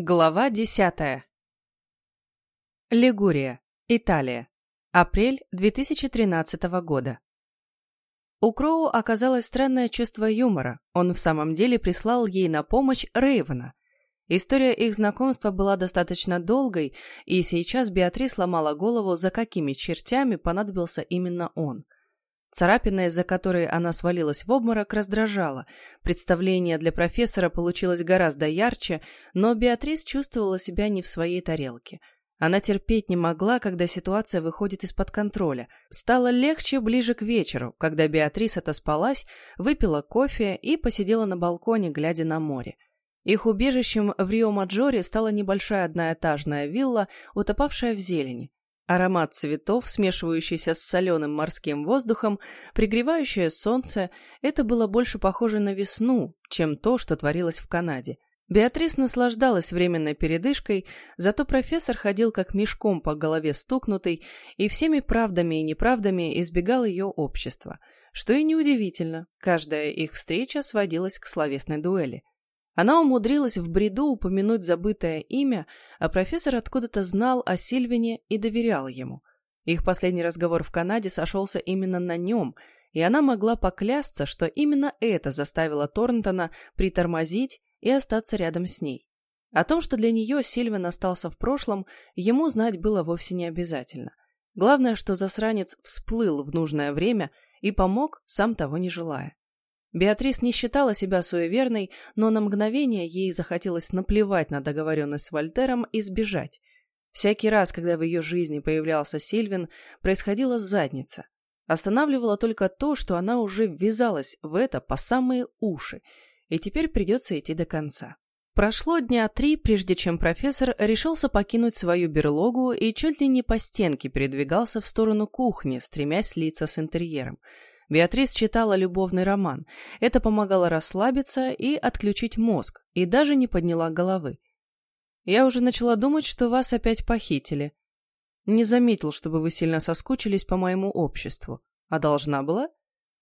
Глава десятая. Лигурия, Италия. Апрель 2013 года. У Кроу оказалось странное чувство юмора. Он в самом деле прислал ей на помощь Рейвена. История их знакомства была достаточно долгой, и сейчас Беатрис ломала голову, за какими чертями понадобился именно он – Царапина, из-за которой она свалилась в обморок, раздражала. Представление для профессора получилось гораздо ярче, но Беатрис чувствовала себя не в своей тарелке. Она терпеть не могла, когда ситуация выходит из-под контроля. Стало легче ближе к вечеру, когда Беатрис отоспалась, выпила кофе и посидела на балконе, глядя на море. Их убежищем в Рио-Маджоре стала небольшая одноэтажная вилла, утопавшая в зелени. Аромат цветов, смешивающийся с соленым морским воздухом, пригревающее солнце – это было больше похоже на весну, чем то, что творилось в Канаде. Беатрис наслаждалась временной передышкой, зато профессор ходил как мешком по голове стукнутый и всеми правдами и неправдами избегал ее общества. Что и неудивительно, каждая их встреча сводилась к словесной дуэли. Она умудрилась в бреду упомянуть забытое имя, а профессор откуда-то знал о Сильвине и доверял ему. Их последний разговор в Канаде сошелся именно на нем, и она могла поклясться, что именно это заставило Торнтона притормозить и остаться рядом с ней. О том, что для нее Сильвин остался в прошлом, ему знать было вовсе не обязательно. Главное, что засранец всплыл в нужное время и помог, сам того не желая. Беатрис не считала себя суеверной, но на мгновение ей захотелось наплевать на договоренность с Вольтером и сбежать. Всякий раз, когда в ее жизни появлялся Сильвин, происходила задница. Останавливало только то, что она уже ввязалась в это по самые уши, и теперь придется идти до конца. Прошло дня три, прежде чем профессор решился покинуть свою берлогу и чуть ли не по стенке передвигался в сторону кухни, стремясь слиться с интерьером – Беатрис читала любовный роман. Это помогало расслабиться и отключить мозг, и даже не подняла головы. Я уже начала думать, что вас опять похитили. Не заметил, чтобы вы сильно соскучились по моему обществу. А должна была?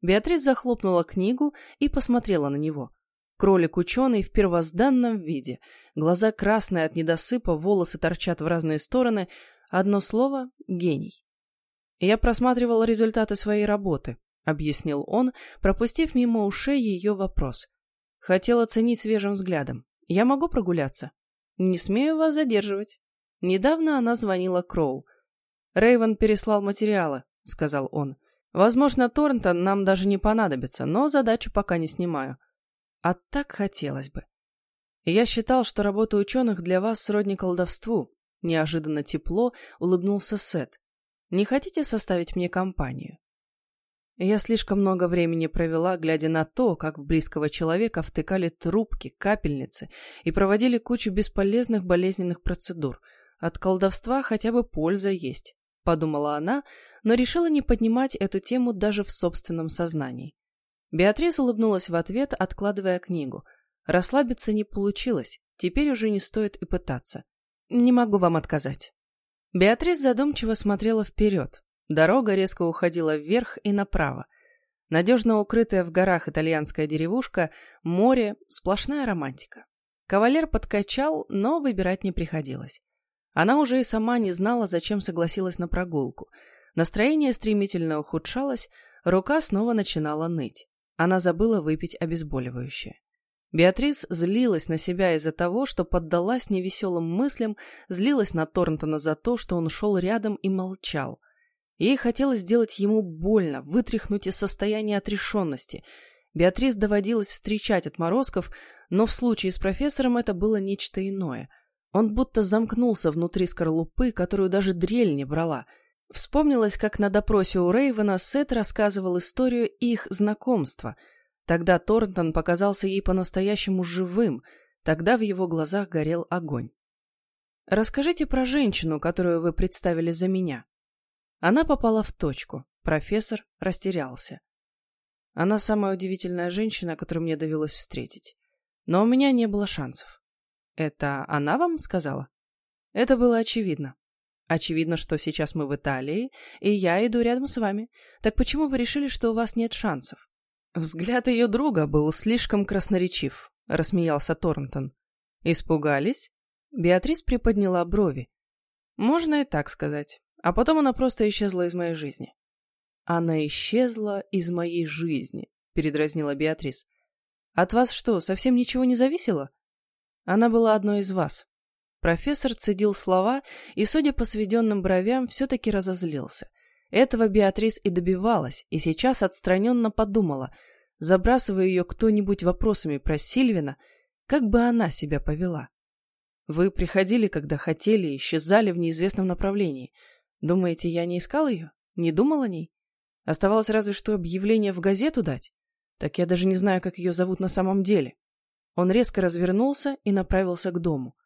Беатрис захлопнула книгу и посмотрела на него. Кролик-ученый в первозданном виде. Глаза красные от недосыпа, волосы торчат в разные стороны. Одно слово — гений. Я просматривала результаты своей работы объяснил он, пропустив мимо ушей ее вопрос. Хотел оценить свежим взглядом. Я могу прогуляться? Не смею вас задерживать. Недавно она звонила Кроу. Рейвен переслал материалы, сказал он. Возможно, Торнтон нам даже не понадобится, но задачу пока не снимаю. А так хотелось бы. Я считал, что работа ученых для вас сродни колдовству. Неожиданно тепло улыбнулся Сет. Не хотите составить мне компанию? Я слишком много времени провела, глядя на то, как в близкого человека втыкали трубки, капельницы и проводили кучу бесполезных болезненных процедур. От колдовства хотя бы польза есть, подумала она, но решила не поднимать эту тему даже в собственном сознании. Беатрис улыбнулась в ответ, откладывая книгу. Расслабиться не получилось, теперь уже не стоит и пытаться. Не могу вам отказать. Беатрис задумчиво смотрела вперед, Дорога резко уходила вверх и направо. Надежно укрытая в горах итальянская деревушка, море, сплошная романтика. Кавалер подкачал, но выбирать не приходилось. Она уже и сама не знала, зачем согласилась на прогулку. Настроение стремительно ухудшалось, рука снова начинала ныть. Она забыла выпить обезболивающее. Беатрис злилась на себя из-за того, что поддалась невеселым мыслям, злилась на Торнтона за то, что он шел рядом и молчал. Ей хотелось сделать ему больно, вытряхнуть из состояния отрешенности. Беатрис доводилось встречать отморозков, но в случае с профессором это было нечто иное. Он будто замкнулся внутри скорлупы, которую даже дрель не брала. Вспомнилось, как на допросе у Рейвена Сет рассказывал историю их знакомства. Тогда Торнтон показался ей по-настоящему живым, тогда в его глазах горел огонь. «Расскажите про женщину, которую вы представили за меня», она попала в точку. Профессор растерялся. Она самая удивительная женщина, которую мне довелось встретить. Но у меня не было шансов. Это она вам сказала? Это было очевидно. Очевидно, что сейчас мы в Италии, и я иду рядом с вами. Так почему вы решили, что у вас нет шансов? Взгляд ее друга был слишком красноречив, рассмеялся Торнтон. Испугались? Беатрис приподняла брови. Можно и так сказать. А потом она просто исчезла из моей жизни. Она исчезла из моей жизни, передразнила Беатрис. От вас что, совсем ничего не зависело? Она была одной из вас. Профессор цедил слова и, судя по сведенным бровям, все-таки разозлился. Этого Беатрис и добивалась, и сейчас отстраненно подумала, забрасывая ее кто-нибудь вопросами про Сильвина, как бы она себя повела. Вы приходили, когда хотели, исчезали в неизвестном направлении. Думаете, я не искал ее? Не думал о ней? Оставалось разве что объявление в газету дать? Так я даже не знаю, как ее зовут на самом деле. Он резко развернулся и направился к дому.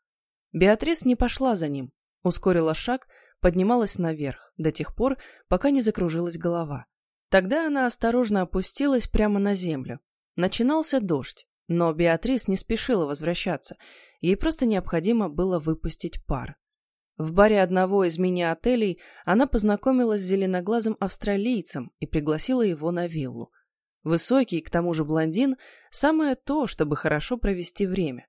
Беатрис не пошла за ним, ускорила шаг, поднималась наверх, до тех пор, пока не закружилась голова. Тогда она осторожно опустилась прямо на землю. Начинался дождь, но Беатрис не спешила возвращаться, ей просто необходимо было выпустить пар. В баре одного из мини-отелей она познакомилась с зеленоглазым австралийцем и пригласила его на виллу. Высокий, к тому же блондин, самое то, чтобы хорошо провести время.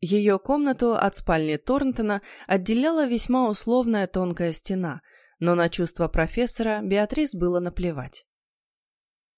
Ее комнату от спальни Торнтона отделяла весьма условная тонкая стена, но на чувства профессора Беатрис было наплевать.